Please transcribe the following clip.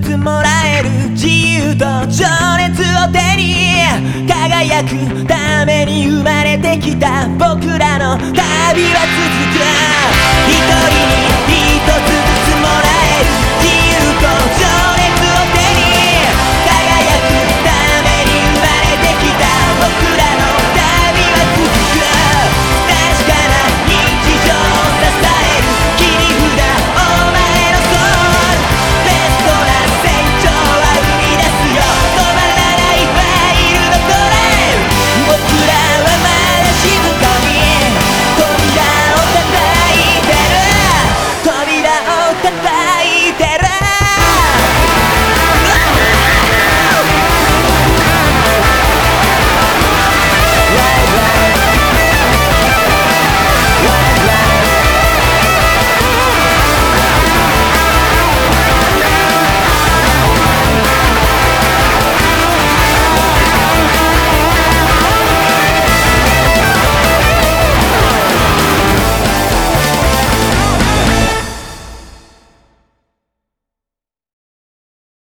つもらえる自由と情熱を手に輝くために生まれてきた僕らの旅は続く